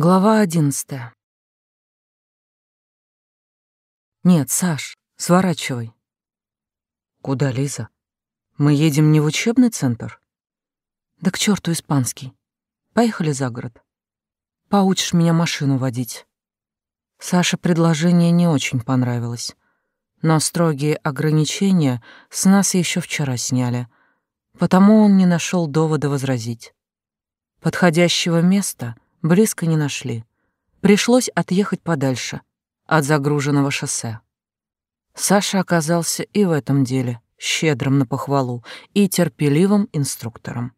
Глава одиннадцатая. Нет, Саш, сворачивай. Куда, Лиза? Мы едем не в учебный центр? Да к черту испанский. Поехали за город. Поучишь меня машину водить. Саше предложение не очень понравилось. Но строгие ограничения с нас еще вчера сняли, потому он не нашел довода возразить. Подходящего места — близко не нашли. Пришлось отъехать подальше от загруженного шоссе. Саша оказался и в этом деле щедрым на похвалу и терпеливым инструктором.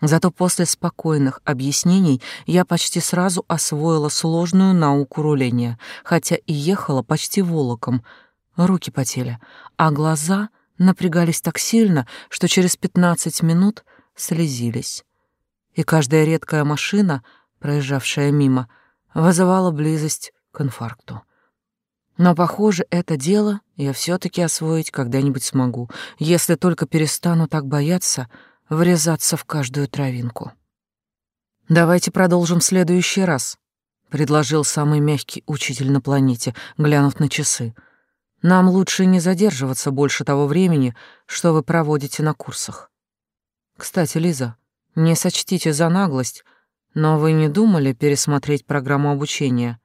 Зато после спокойных объяснений я почти сразу освоила сложную науку руления, хотя и ехала почти волоком. Руки потели, а глаза напрягались так сильно, что через 15 минут слезились. И каждая редкая машина — проезжавшая мимо, вызывала близость к инфаркту. Но, похоже, это дело я все таки освоить когда-нибудь смогу, если только перестану так бояться врезаться в каждую травинку. «Давайте продолжим в следующий раз», — предложил самый мягкий учитель на планете, глянув на часы. «Нам лучше не задерживаться больше того времени, что вы проводите на курсах. Кстати, Лиза, не сочтите за наглость, но вы не думали пересмотреть программу обучения?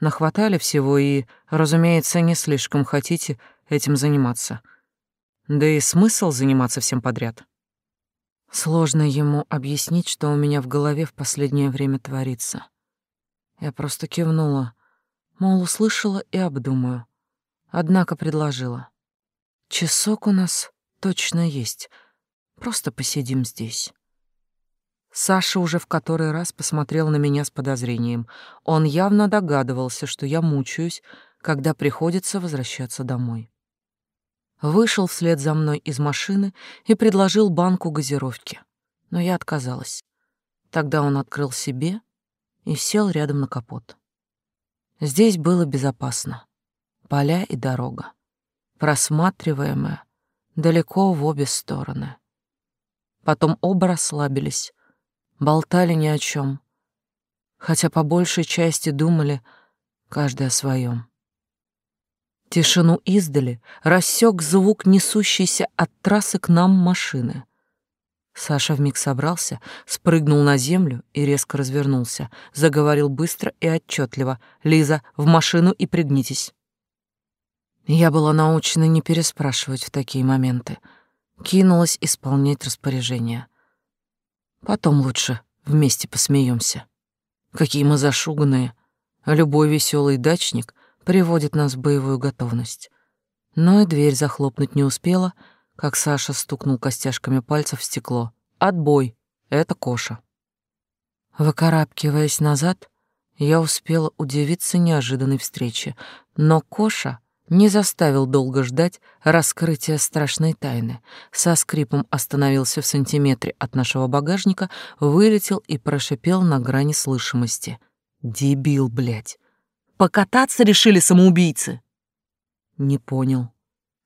Нахватали всего и, разумеется, не слишком хотите этим заниматься. Да и смысл заниматься всем подряд. Сложно ему объяснить, что у меня в голове в последнее время творится. Я просто кивнула, мол, услышала и обдумаю. Однако предложила. Часок у нас точно есть. Просто посидим здесь. Саша уже в который раз посмотрел на меня с подозрением. Он явно догадывался, что я мучаюсь, когда приходится возвращаться домой. Вышел вслед за мной из машины и предложил банку газировки. Но я отказалась. Тогда он открыл себе и сел рядом на капот. Здесь было безопасно. Поля и дорога, просматриваемая далеко в обе стороны. Потом оба расслабились, болтали ни о чем, хотя по большей части думали каждый о своем. Тишину издали рассек звук несущейся от трассы к нам машины. Саша вмиг собрался, спрыгнул на землю и резко развернулся, заговорил быстро и отчетливо: «Лиза, в машину и пригнитесь». Я была научена не переспрашивать в такие моменты. Кинулась исполнять распоряжение. Потом лучше вместе посмеемся. Какие мы зашуганные. Любой веселый дачник приводит нас в боевую готовность. Но и дверь захлопнуть не успела, как Саша стукнул костяшками пальцев в стекло. «Отбой! Это Коша!» Выкарабкиваясь назад, я успела удивиться неожиданной встрече, но Коша не заставил долго ждать раскрытия страшной тайны. Со скрипом остановился в сантиметре от нашего багажника, вылетел и прошипел на грани слышимости. «Дебил, блядь! Покататься решили самоубийцы!» Не понял.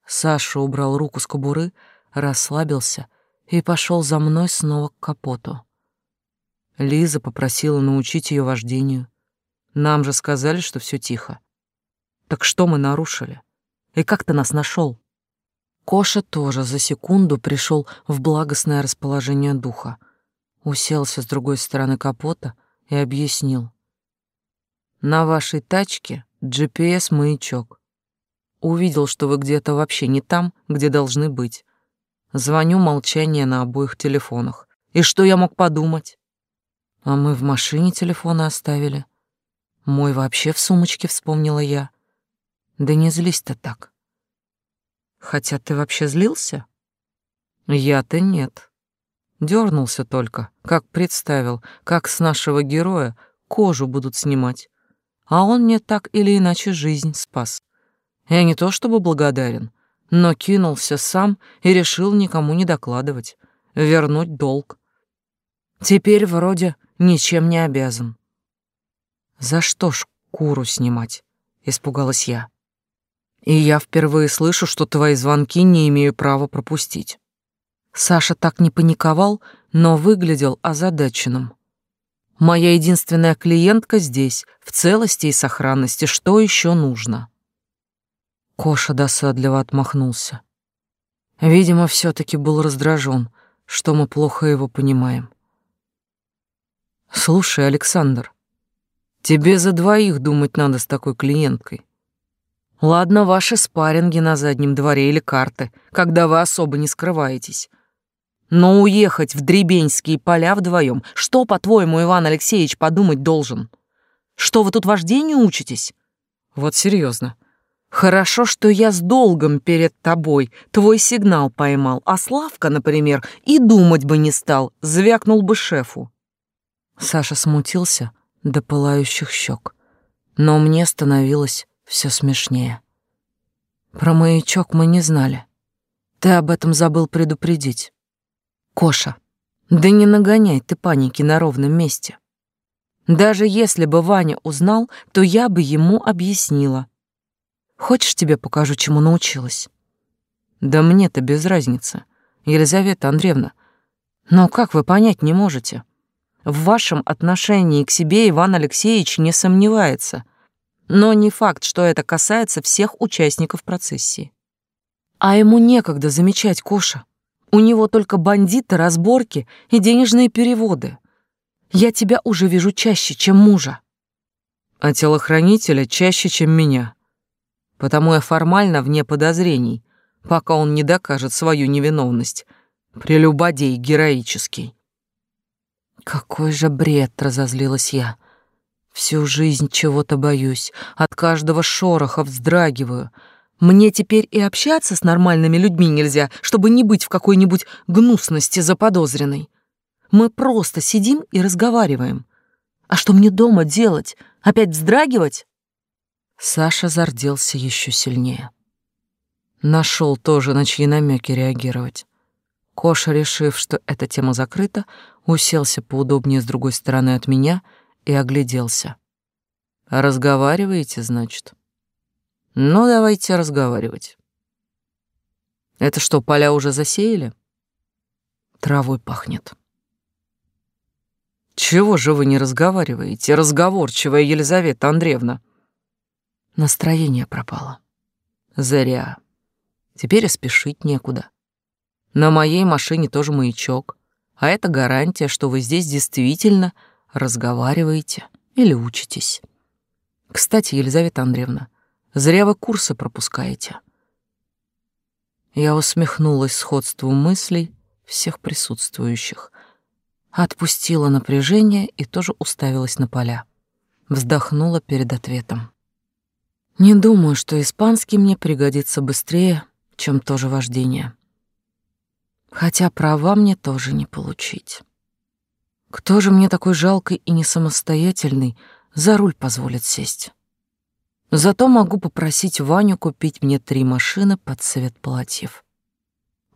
Саша убрал руку с кобуры, расслабился и пошел за мной снова к капоту. Лиза попросила научить ее вождению. Нам же сказали, что все тихо. Так что мы нарушили? И как ты нас нашел? Коша тоже за секунду пришел в благостное расположение духа. Уселся с другой стороны капота и объяснил. На вашей тачке GPS-маячок. Увидел, что вы где-то вообще не там, где должны быть. Звоню молчание на обоих телефонах. И что я мог подумать? А мы в машине телефоны оставили. Мой вообще в сумочке, вспомнила я. Да не злись-то так. Хотя ты вообще злился? Я-то нет. Дёрнулся только, как представил, как с нашего героя кожу будут снимать. А он мне так или иначе жизнь спас. Я не то чтобы благодарен, но кинулся сам и решил никому не докладывать, вернуть долг. Теперь вроде ничем не обязан. За что ж куру снимать? Испугалась я. И я впервые слышу, что твои звонки не имею права пропустить. Саша так не паниковал, но выглядел озадаченным. Моя единственная клиентка здесь, в целости и сохранности. Что еще нужно? Коша досадливо отмахнулся. Видимо, все таки был раздражен, что мы плохо его понимаем. Слушай, Александр, тебе за двоих думать надо с такой клиенткой. Ладно, ваши спарринги на заднем дворе или карты, когда вы особо не скрываетесь. Но уехать в Дребеньские поля вдвоем, что, по-твоему, Иван Алексеевич подумать должен? Что вы тут вождению учитесь? Вот серьезно. Хорошо, что я с долгом перед тобой твой сигнал поймал, а Славка, например, и думать бы не стал, звякнул бы шефу. Саша смутился до пылающих щек, но мне становилось все смешнее. Про маячок мы не знали. Ты об этом забыл предупредить. Коша, да не нагоняй ты паники на ровном месте. Даже если бы Ваня узнал, то я бы ему объяснила. Хочешь, тебе покажу, чему научилась? Да мне-то без разницы, Елизавета Андреевна. Но как вы понять не можете? В вашем отношении к себе Иван Алексеевич не сомневается. Но не факт, что это касается всех участников процессии. А ему некогда замечать Коша. У него только бандиты, разборки и денежные переводы. Я тебя уже вижу чаще, чем мужа. А телохранителя чаще, чем меня. Потому я формально вне подозрений, пока он не докажет свою невиновность. Прелюбодей героический. Какой же бред, разозлилась я. Всю жизнь чего-то боюсь, от каждого шороха вздрагиваю — мне теперь и общаться с нормальными людьми нельзя, чтобы не быть в какой-нибудь гнусности заподозренной. Мы просто сидим и разговариваем. А что мне дома делать? Опять вздрагивать? Саша зарделся еще сильнее. Нашел тоже на чьи намеки реагировать. Коша, решив, что эта тема закрыта, уселся поудобнее с другой стороны от меня и огляделся. «Разговариваете, значит?» Ну, давайте разговаривать. Это что, поля уже засеяли? Травой пахнет. Чего же вы не разговариваете, разговорчивая Елизавета Андреевна? Настроение пропало. Зря. Теперь и спешить некуда. На моей машине тоже маячок, а это гарантия, что вы здесь действительно разговариваете или учитесь. Кстати, Елизавета Андреевна, Зря вы курсы пропускаете. Я усмехнулась сходству мыслей всех присутствующих, отпустила напряжение и тоже уставилась на поля. Вздохнула перед ответом. Не думаю, что испанский мне пригодится быстрее, чем тоже вождение. Хотя права мне тоже не получить. Кто же мне такой жалкий и не самостоятельный за руль позволит сесть? Зато могу попросить Ваню купить мне три машины под цвет платьев.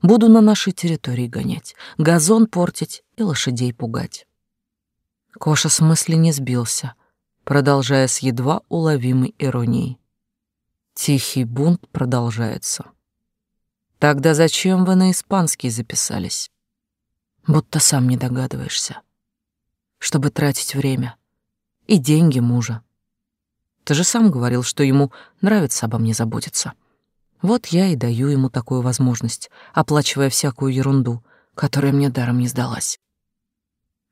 Буду на нашей территории гонять, газон портить и лошадей пугать. Коша с мысли не сбился, продолжая с едва уловимой иронией. Тихий бунт продолжается. Тогда зачем вы на испанский записались? Будто сам не догадываешься. Чтобы тратить время и деньги мужа. Ты же сам говорил, что ему нравится обо мне заботиться. Вот я и даю ему такую возможность, оплачивая всякую ерунду, которая мне даром не сдалась.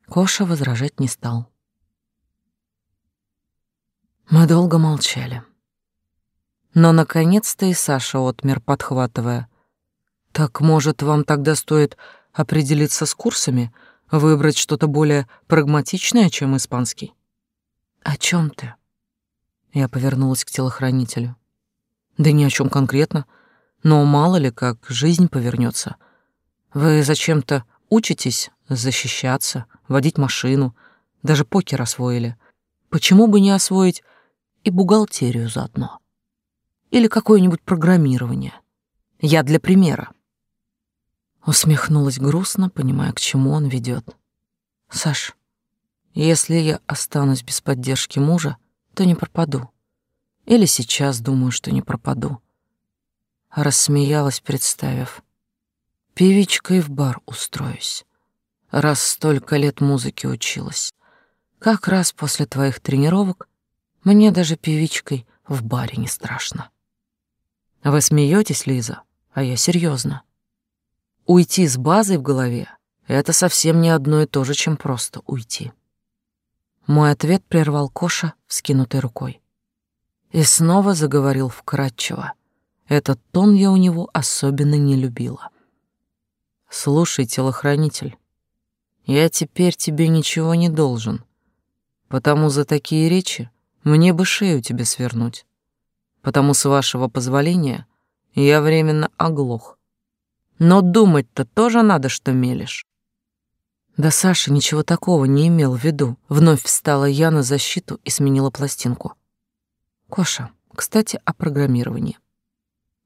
Коша возражать не стал. Мы долго молчали. Но, наконец-то, и Саша отмер, подхватывая. «Так, может, вам тогда стоит определиться с курсами, выбрать что-то более прагматичное, чем испанский?» «О чем ты?» Я повернулась к телохранителю. Да ни о чем конкретно, но мало ли как жизнь повернется. Вы зачем-то учитесь защищаться, водить машину, даже покер освоили. Почему бы не освоить и бухгалтерию заодно? Или какое-нибудь программирование? Я для примера. Усмехнулась грустно, понимая, к чему он ведет. Саш, если я останусь без поддержки мужа, то не пропаду. Или сейчас думаю, что не пропаду. Рассмеялась, представив. Певичкой в бар устроюсь. Раз столько лет музыки училась. Как раз после твоих тренировок мне даже певичкой в баре не страшно. Вы смеетесь, Лиза, а я серьезно. Уйти с базой в голове — это совсем не одно и то же, чем просто уйти. Мой ответ прервал Коша, вскинутой рукой. И снова заговорил вкратчиво. Этот тон я у него особенно не любила. «Слушай, телохранитель, я теперь тебе ничего не должен, потому за такие речи мне бы шею тебе свернуть. Потому, с вашего позволения, я временно оглох. Но думать-то тоже надо, что мелешь». Да Саша ничего такого не имел в виду. Вновь встала я на защиту и сменила пластинку. Коша, кстати, о программировании.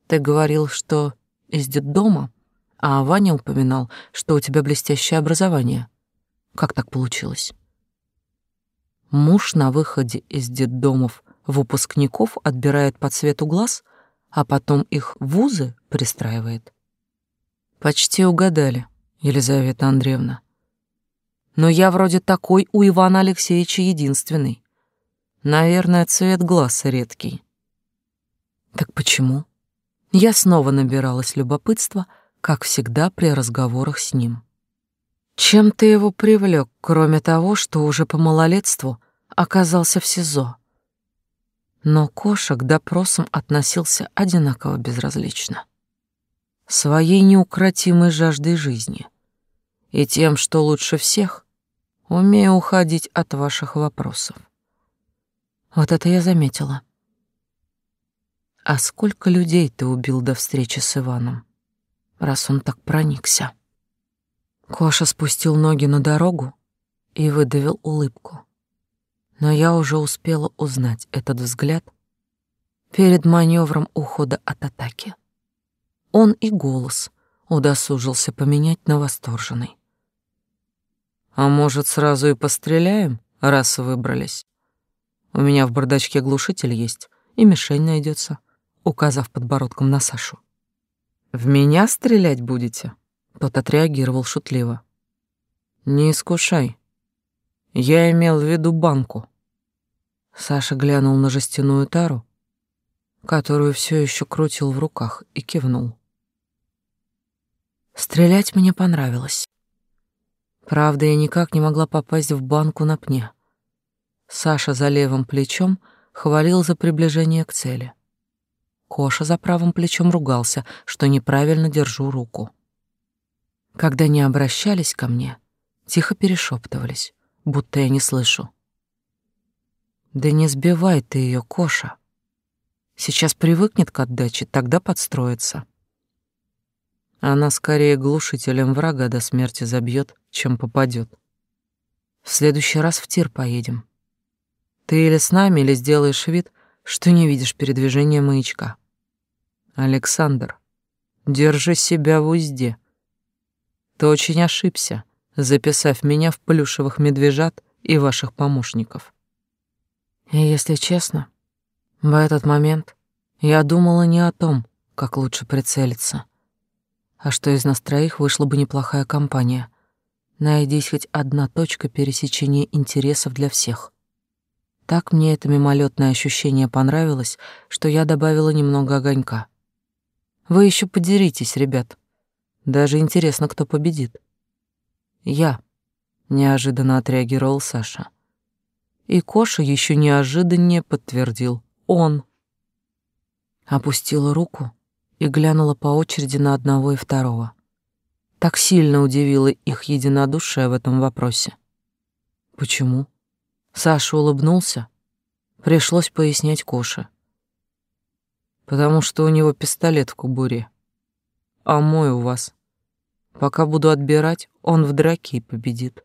Ты говорил, что из детдома, а Ваня упоминал, что у тебя блестящее образование. Как так получилось? Муж на выходе из детдомов выпускников отбирает по цвету глаз, а потом их в вузы пристраивает. Почти угадали, Елизавета Андреевна. Но я вроде такой у Ивана Алексеевича единственный. Наверное, цвет глаз редкий. Так почему? Я снова набиралась любопытства, как всегда при разговорах с ним. Чем ты его привлек, кроме того, что уже по малолетству оказался в СИЗО? Но Коша к допросам относился одинаково безразлично. Своей неукротимой жаждой жизни и тем, что лучше всех, умею уходить от ваших вопросов. Вот это я заметила. А сколько людей ты убил до встречи с Иваном, раз он так проникся? Коша спустил ноги на дорогу и выдавил улыбку. Но я уже успела узнать этот взгляд перед маневром ухода от атаки. Он и голос удосужился поменять на восторженный. «А может, сразу и постреляем, раз выбрались?» У меня в бардачке глушитель есть, и мишень найдется, указав подбородком на Сашу. В меня стрелять будете? Тот отреагировал шутливо. Не искушай. Я имел в виду банку. Саша глянул на жестяную тару, которую все еще крутил в руках, и кивнул. Стрелять мне понравилось. Правда, я никак не могла попасть в банку на пне. Саша за левым плечом хвалил за приближение к цели. Коша за правым плечом ругался, что неправильно держу руку. Когда не обращались ко мне, тихо перешептывались, будто я не слышу. «Да не сбивай ты ее, Коша. Сейчас привыкнет к отдаче, тогда подстроится». Она скорее глушителем врага до смерти забьет, чем попадет. В следующий раз в тир поедем. Ты или с нами, или сделаешь вид, что не видишь передвижения маячка. Александр, держи себя в узде. Ты очень ошибся, записав меня в плюшевых медвежат и ваших помощников. И если честно, в этот момент я думала не о том, как лучше прицелиться, а что из нас троих вышла бы неплохая компания. Найдись хоть одна точка пересечения интересов для всех. Так мне это мимолетное ощущение понравилось, что я добавила немного огонька. Вы еще подеритесь, ребят. Даже интересно, кто победит. Я, неожиданно отреагировал Саша. И Коша еще неожиданнее подтвердил. Он. Опустила руку и глянула по очереди на одного и второго. Так сильно удивило их единодушие в этом вопросе. Почему? Саша улыбнулся. Пришлось пояснять Коше. Потому что у него пистолет в кубуре. А мой у вас. Пока буду отбирать, он в драке и победит.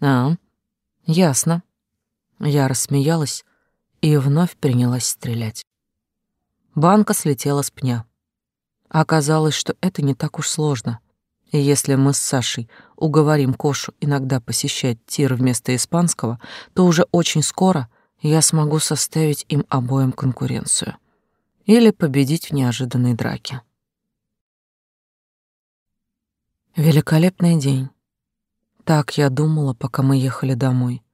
А, ясно. Я рассмеялась и вновь принялась стрелять. Банка слетела с пня. Оказалось, что это не так уж сложно. И если мы с Сашей уговорим Кошу иногда посещать тир вместо испанского, то уже очень скоро я смогу составить им обоим конкуренцию. Или победить в неожиданной драке. Великолепный день. Так я думала, пока мы ехали домой.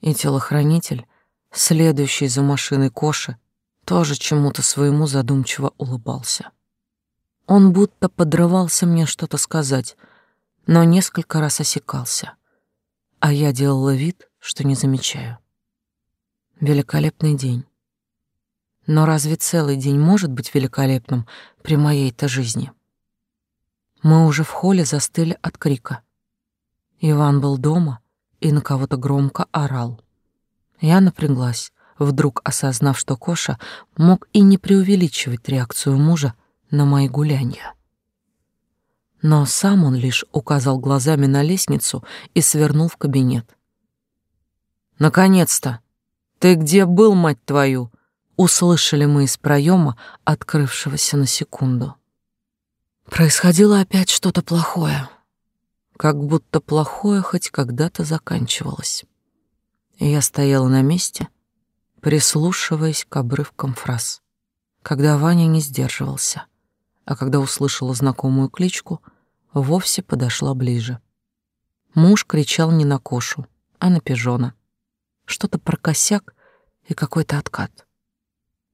И телохранитель, следующий за машиной Коши, тоже чему-то своему задумчиво улыбался. Он будто подрывался мне что-то сказать, но несколько раз осекался, а я делала вид, что не замечаю. Великолепный день. Но разве целый день может быть великолепным при моей-то жизни? Мы уже в холле застыли от крика. Иван был дома и на кого-то громко орал. Я напряглась, вдруг осознав, что Коша мог и не преувеличивать реакцию мужа на мои гулянья. Но сам он лишь указал глазами на лестницу и свернул в кабинет. «Наконец-то! Ты где был, мать твою?» Услышали мы из проема, открывшегося на секунду. Происходило опять что-то плохое, как будто плохое хоть когда-то заканчивалось. Я стояла на месте, прислушиваясь к обрывкам фраз, когда Ваня не сдерживался, а когда услышала знакомую кличку, вовсе подошла ближе. Муж кричал не на Кошу, а на пижона. Что-то про косяк и какой-то откат.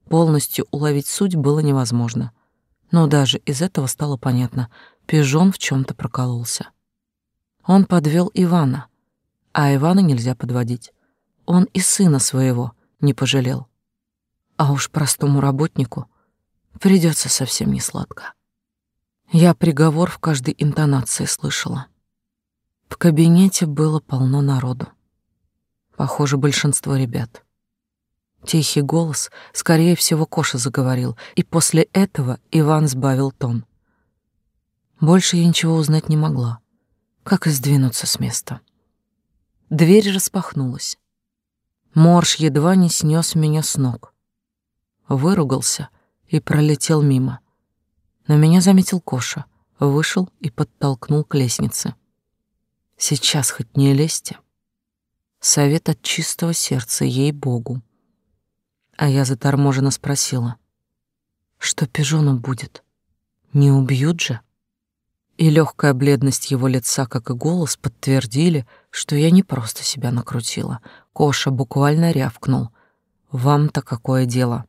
Полностью уловить суть было невозможно — но даже из этого стало понятно, пижон в чем то прокололся. Он подвел Ивана, а Ивана нельзя подводить. Он и сына своего не пожалел. А уж простому работнику придется совсем не сладко. Я приговор в каждой интонации слышала. В кабинете было полно народу. Похоже, большинство ребят. Тихий голос, скорее всего, Коша заговорил, и после этого Иван сбавил тон. Больше я ничего узнать не могла, как и сдвинуться с места. Дверь распахнулась. Морж едва не снес меня с ног. Выругался и пролетел мимо. Но меня заметил Коша, вышел и подтолкнул к лестнице. Сейчас хоть не лезьте. Совет от чистого сердца, ей-богу. А я заторможенно спросила, что пижону будет? Не убьют же? И легкая бледность его лица, как и голос, подтвердили, что я не просто себя накрутила. Коша буквально рявкнул. «Вам-то какое дело?»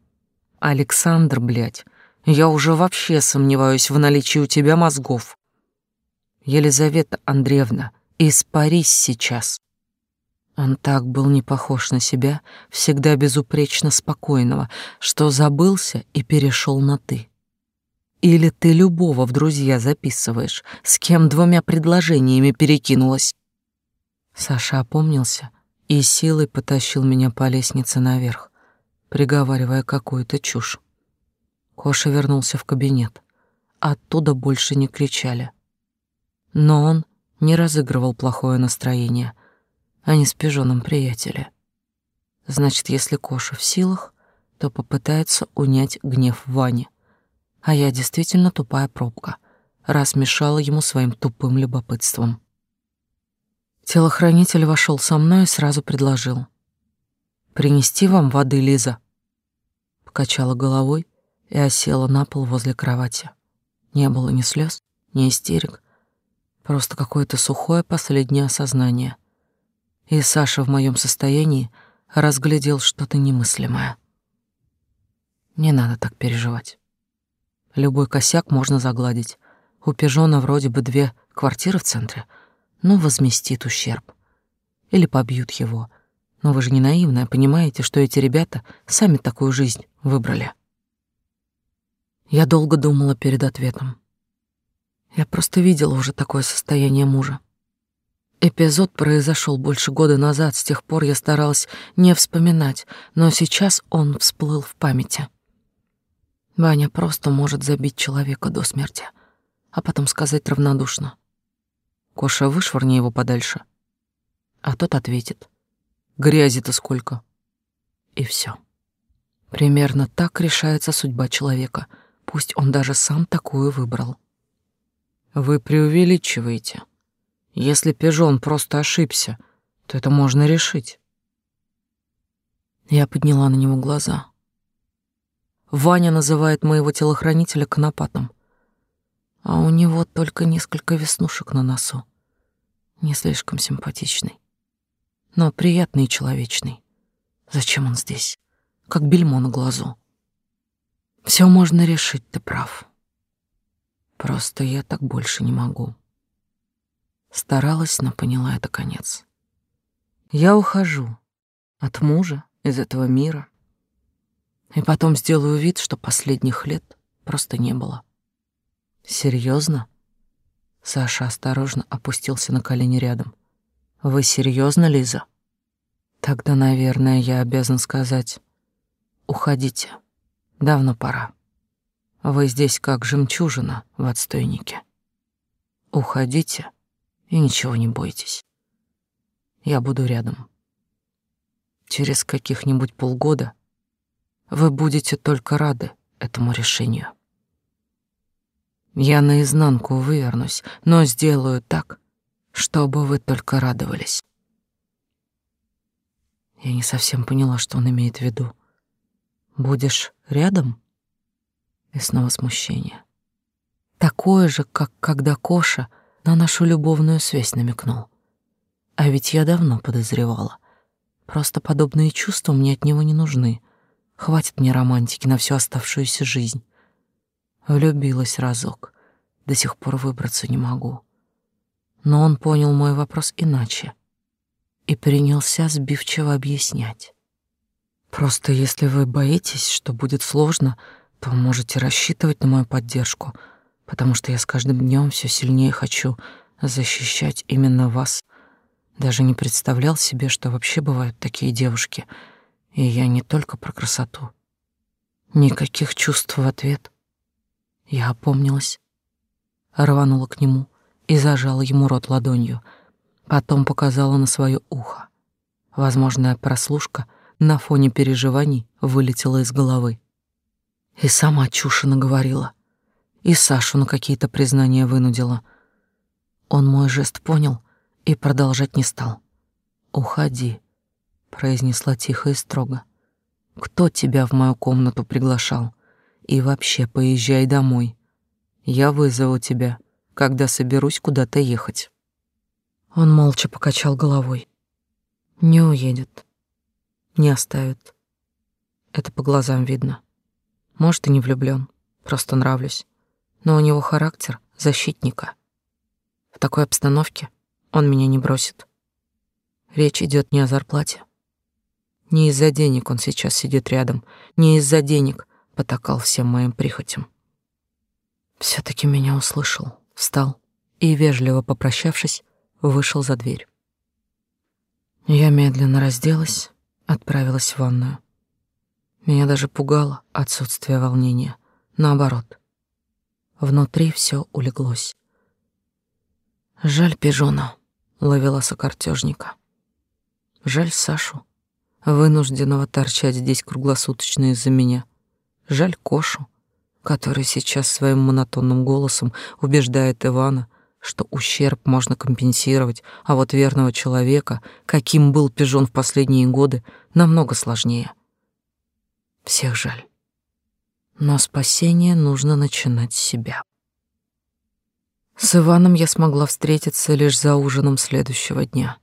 «Александр, блядь, я уже вообще сомневаюсь в наличии у тебя мозгов». «Елизавета Андреевна, испарись сейчас!» Он так был не похож на себя, всегда безупречно спокойного, что забылся и перешел на «ты». Или ты любого в друзья записываешь, с кем двумя предложениями перекинулась. Саша опомнился и силой потащил меня по лестнице наверх, приговаривая какую-то чушь. Коша вернулся в кабинет. Оттуда больше не кричали. Но он не разыгрывал плохое настроение — они с пижоном приятели. Значит, если Коша в силах, то попытается унять гнев Вани. А я действительно тупая пробка, раз мешала ему своим тупым любопытством. Телохранитель вошел со мной и сразу предложил. «Принести вам воды, Лиза?» Покачала головой и осела на пол возле кровати. Не было ни слез, ни истерик, просто какое-то сухое последнее осознание и Саша в моем состоянии разглядел что-то немыслимое. Не надо так переживать. Любой косяк можно загладить. У пижона вроде бы две квартиры в центре, но возместит ущерб. Или побьют его. Но вы же не наивная, понимаете, что эти ребята сами такую жизнь выбрали. Я долго думала перед ответом. Я просто видела уже такое состояние мужа. Эпизод произошел больше года назад, с тех пор я старалась не вспоминать, но сейчас он всплыл в памяти. Ваня просто может забить человека до смерти, а потом сказать равнодушно. «Коша, вышвырни его подальше». А тот ответит. «Грязи-то сколько?» И все. Примерно так решается судьба человека, пусть он даже сам такую выбрал. «Вы преувеличиваете», если пижон просто ошибся, то это можно решить. Я подняла на него глаза. Ваня называет моего телохранителя конопатом, а у него только несколько веснушек на носу. Не слишком симпатичный. но приятный и человечный. Зачем он здесь? Как бельмо на глазу. Все можно решить, ты прав. Просто я так больше не могу. Старалась, но поняла это конец. Я ухожу от мужа, из этого мира, и потом сделаю вид, что последних лет просто не было. Серьезно? Саша осторожно опустился на колени рядом. Вы серьезно, Лиза? Тогда, наверное, я обязан сказать: уходите. Давно пора. Вы здесь как жемчужина в отстойнике. Уходите и ничего не бойтесь. Я буду рядом. Через каких-нибудь полгода вы будете только рады этому решению. Я наизнанку вывернусь, но сделаю так, чтобы вы только радовались. Я не совсем поняла, что он имеет в виду. Будешь рядом? И снова смущение. Такое же, как когда Коша на нашу любовную связь намекнул. А ведь я давно подозревала. Просто подобные чувства мне от него не нужны. Хватит мне романтики на всю оставшуюся жизнь. Влюбилась разок. До сих пор выбраться не могу. Но он понял мой вопрос иначе и принялся сбивчиво объяснять. Просто если вы боитесь, что будет сложно, то можете рассчитывать на мою поддержку, потому что я с каждым днем все сильнее хочу защищать именно вас. Даже не представлял себе, что вообще бывают такие девушки. И я не только про красоту. Никаких чувств в ответ. Я опомнилась, рванула к нему и зажала ему рот ладонью, потом показала на свое ухо. Возможная прослушка на фоне переживаний вылетела из головы. И сама чушь наговорила. И Сашу на какие-то признания вынудила. Он мой жест понял и продолжать не стал. «Уходи», — произнесла тихо и строго. «Кто тебя в мою комнату приглашал? И вообще поезжай домой. Я вызову тебя, когда соберусь куда-то ехать». Он молча покачал головой. «Не уедет. Не оставит. Это по глазам видно». Может, и не влюблён, просто нравлюсь. Но у него характер защитника. В такой обстановке он меня не бросит. Речь идет не о зарплате. Не из-за денег он сейчас сидит рядом, не из-за денег потакал всем моим прихотям. все таки меня услышал, встал и, вежливо попрощавшись, вышел за дверь. Я медленно разделась, отправилась в ванную. Меня даже пугало отсутствие волнения. Наоборот. Внутри все улеглось. Жаль пижона, ловеласа картежника. Жаль Сашу, вынужденного торчать здесь круглосуточно из-за меня. Жаль Кошу, который сейчас своим монотонным голосом убеждает Ивана, что ущерб можно компенсировать, а вот верного человека, каким был пижон в последние годы, намного сложнее — всех жаль. Но спасение нужно начинать с себя. С Иваном я смогла встретиться лишь за ужином следующего дня.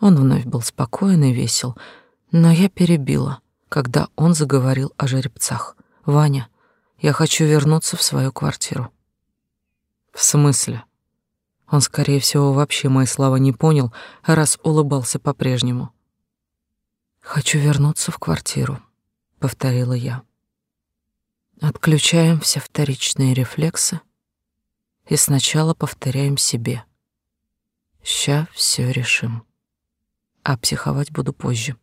Он вновь был спокоен и весел, но я перебила, когда он заговорил о жеребцах. «Ваня, я хочу вернуться в свою квартиру». «В смысле?» Он, скорее всего, вообще мои слова не понял, раз улыбался по-прежнему. «Хочу вернуться в квартиру», повторила я. Отключаем все вторичные рефлексы и сначала повторяем себе. Ща все решим. А психовать буду позже.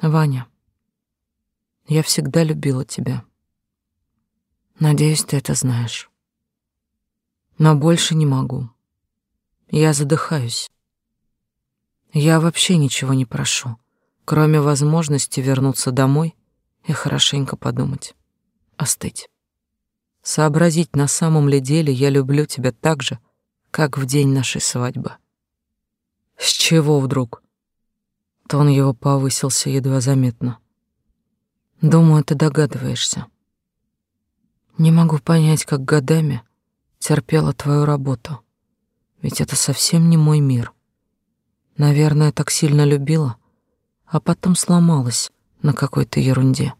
Ваня, я всегда любила тебя. Надеюсь, ты это знаешь. Но больше не могу. Я задыхаюсь. Я вообще ничего не прошу, кроме возможности вернуться домой и хорошенько подумать, остыть. Сообразить, на самом ли деле я люблю тебя так же, как в день нашей свадьбы. С чего вдруг? Тон его повысился едва заметно. Думаю, ты догадываешься. Не могу понять, как годами терпела твою работу, ведь это совсем не мой мир. Наверное, так сильно любила, а потом сломалась на какой-то ерунде,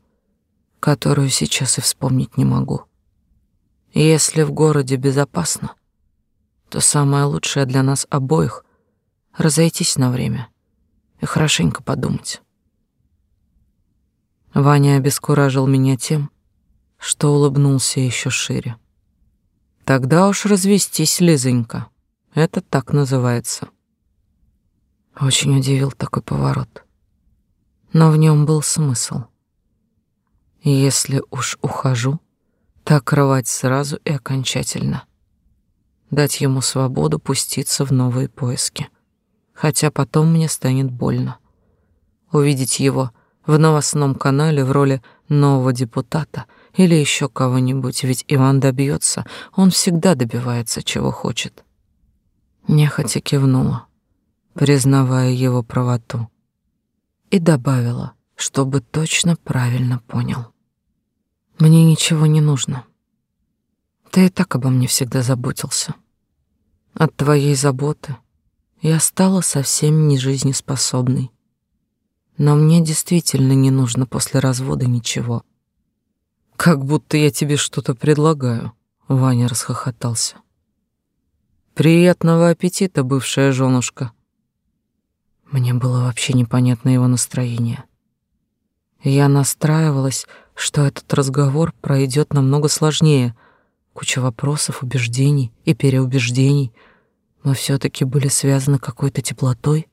которую сейчас и вспомнить не могу. Если в городе безопасно, то самое лучшее для нас обоих — разойтись на время и хорошенько подумать. Ваня обескуражил меня тем, что улыбнулся еще шире. Тогда уж развестись, Лизонька. Это так называется. Очень удивил такой поворот. Но в нем был смысл. Если уж ухожу, так рвать сразу и окончательно. Дать ему свободу пуститься в новые поиски. Хотя потом мне станет больно. Увидеть его в новостном канале в роли нового депутата или еще кого-нибудь, ведь Иван добьется, он всегда добивается, чего хочет. Нехотя кивнула, признавая его правоту, и добавила, чтобы точно правильно понял. Мне ничего не нужно. Ты и так обо мне всегда заботился. От твоей заботы я стала совсем не жизнеспособной. Но мне действительно не нужно после развода ничего. Как будто я тебе что-то предлагаю, Ваня расхохотался. Приятного аппетита, бывшая женушка. Мне было вообще непонятно его настроение. Я настраивалась, что этот разговор пройдет намного сложнее. Куча вопросов, убеждений и переубеждений. Мы все таки были связаны какой-то теплотой,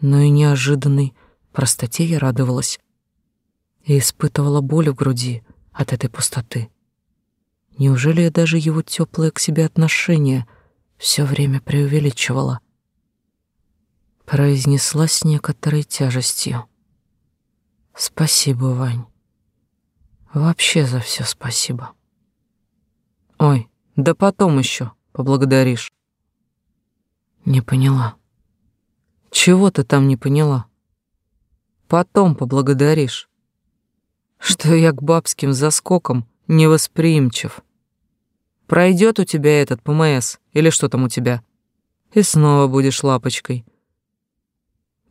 но и неожиданной простоте я радовалась и испытывала боль в груди от этой пустоты. Неужели я даже его теплое к себе отношение все время преувеличивала? Произнесла с некоторой тяжестью. Спасибо, Вань. Вообще за все спасибо. Ой, да потом еще поблагодаришь. Не поняла. Чего ты там не поняла? Потом поблагодаришь, что я к бабским заскокам невосприимчив. Пройдет у тебя этот ПМС или что там у тебя, и снова будешь лапочкой.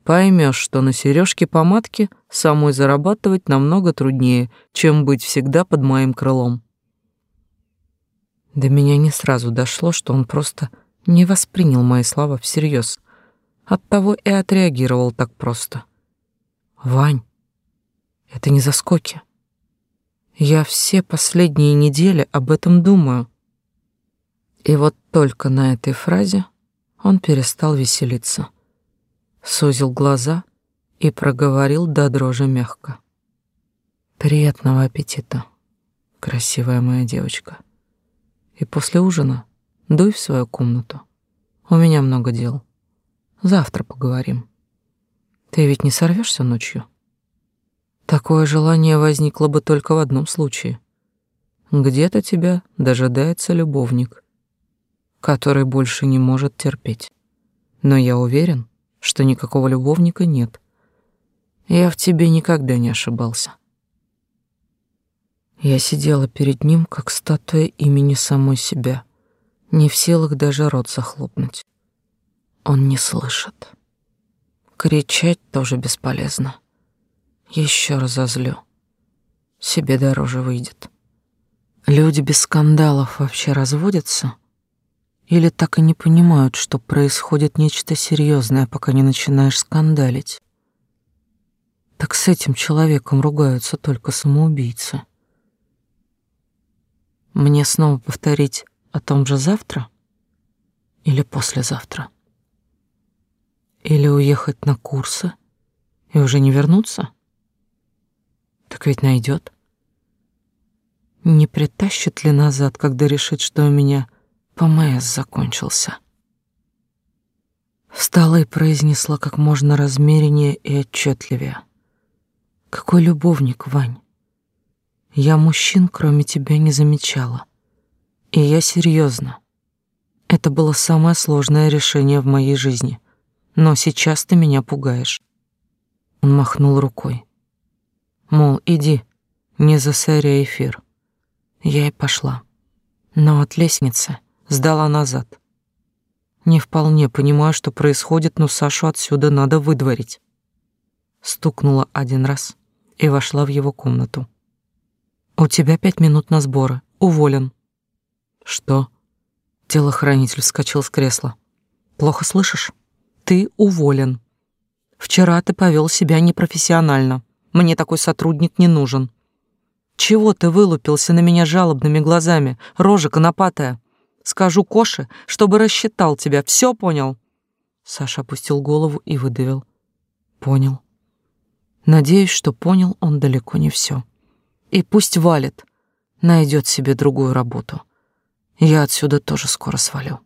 Поймешь, что на сережке помадки самой зарабатывать намного труднее, чем быть всегда под моим крылом. До меня не сразу дошло, что он просто не воспринял мои слова всерьез. Оттого и отреагировал так просто. Вань, это не заскоки. Я все последние недели об этом думаю. И вот только на этой фразе он перестал веселиться. Сузил глаза и проговорил до дрожи мягко. Приятного аппетита, красивая моя девочка. И после ужина дуй в свою комнату. У меня много дел. Завтра поговорим. Ты ведь не сорвешься ночью? Такое желание возникло бы только в одном случае. Где-то тебя дожидается любовник, который больше не может терпеть. Но я уверен, что никакого любовника нет. Я в тебе никогда не ошибался. Я сидела перед ним, как статуя имени самой себя, не в силах даже рот захлопнуть. Он не слышит. Кричать тоже бесполезно. Еще разозлю. Себе дороже выйдет. Люди без скандалов вообще разводятся? Или так и не понимают, что происходит нечто серьезное, пока не начинаешь скандалить? Так с этим человеком ругаются только самоубийцы. Мне снова повторить о том же завтра или послезавтра? Или уехать на курсы и уже не вернуться? Так ведь найдет. Не притащит ли назад, когда решит, что у меня ПМС закончился? Встала и произнесла как можно размереннее и отчетливее. Какой любовник, Вань? Я мужчин, кроме тебя, не замечала. И я серьезно. Это было самое сложное решение в моей жизни но сейчас ты меня пугаешь. Он махнул рукой. Мол, иди, не засоряй эфир. Я и пошла. Но от лестницы сдала назад. Не вполне понимаю, что происходит, но Сашу отсюда надо выдворить. Стукнула один раз и вошла в его комнату. У тебя пять минут на сборы. Уволен. Что? Телохранитель вскочил с кресла. Плохо слышишь? Ты уволен. Вчера ты повел себя непрофессионально. Мне такой сотрудник не нужен. Чего ты вылупился на меня жалобными глазами, рожа конопатая? Скажу Коше, чтобы рассчитал тебя, все понял?» Саша опустил голову и выдавил. «Понял. Надеюсь, что понял он далеко не все. И пусть валит, найдет себе другую работу. Я отсюда тоже скоро свалю».